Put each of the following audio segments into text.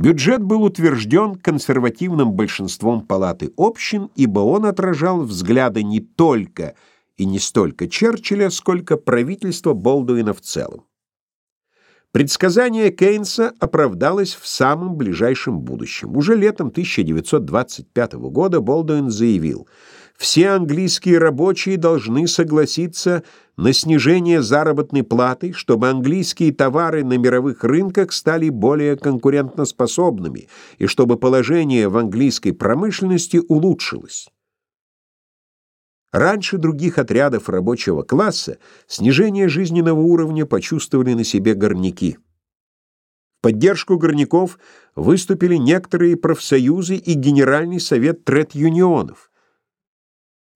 Бюджет был утвержден консервативным большинством палаты общин, ибо он отражал взгляды не только и не столько Черчилля, сколько правительства Болдуина в целом. Предсказание Кейнса оправдалось в самом ближайшем будущем. Уже летом 1925 года Болдуин заявил, все английские рабочие должны согласиться на снижение заработной платы, чтобы английские товары на мировых рынках стали более конкурентоспособными и чтобы положение в английской промышленности улучшилось. Раньше других отрядов рабочего класса снижение жизненного уровня почувствовали на себе горняки. В поддержку горняков выступили некоторые профсоюзы и Генеральный совет тред-юнионов.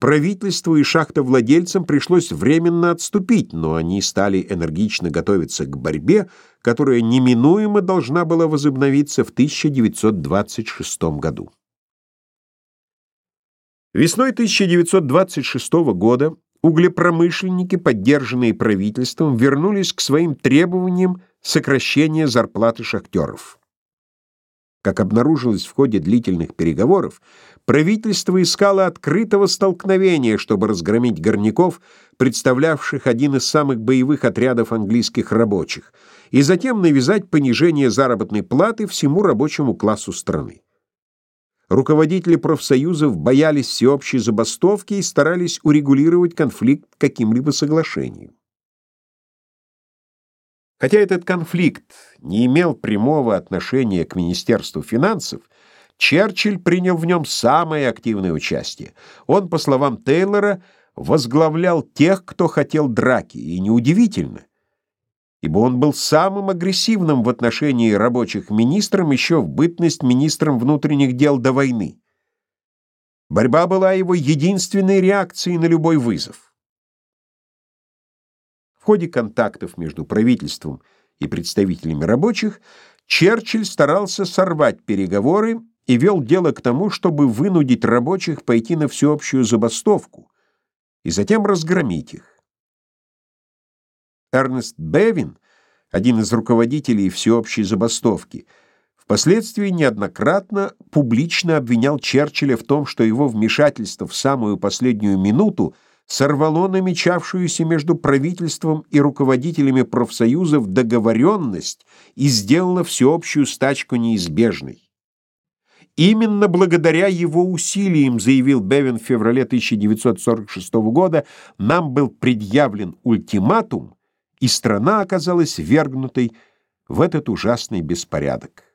Правительству и шахтовладельцам пришлось временно отступить, но они стали энергично готовиться к борьбе, которая неминуемо должна была возобновиться в 1926 году. Весной 1926 года углепромышленники, поддержанные правительством, вернулись к своим требованиям сокращения зарплаты шахтеров. Как обнаружилось в ходе длительных переговоров, правительство искало открытого столкновения, чтобы разгромить горняков, представлявших один из самых боевых отрядов английских рабочих, и затем навязать понижение заработной платы всему рабочему классу страны. Руководители профсоюзов боялись всеобщей забастовки и старались урегулировать конфликт каким-либо соглашением. Хотя этот конфликт не имел прямого отношения к Министерству финансов, Черчилль принял в нем самое активное участие. Он, по словам Тейлора, возглавлял тех, кто хотел драки, и неудивительно – ибо он был самым агрессивным в отношении рабочих министром еще в бытность министром внутренних дел до войны. Борьба была его единственной реакцией на любой вызов. В ходе контактов между правительством и представителями рабочих Черчилль старался сорвать переговоры и вел дело к тому, чтобы вынудить рабочих пойти на всеобщую забастовку и затем разгромить их. Эрнест Бевин, один из руководителей всеобщей забастовки, впоследствии неоднократно публично обвинял Черчилля в том, что его вмешательство в самую последнюю минуту сорвало намечавшуюся между правительством и руководителями профсоюзов договоренность и сделало всеобщую стачку неизбежной. Именно благодаря его усилиям, заявил Бевин в феврале 1946 года, нам был предъявлен ультиматум, и страна оказалась вергнутой в этот ужасный беспорядок.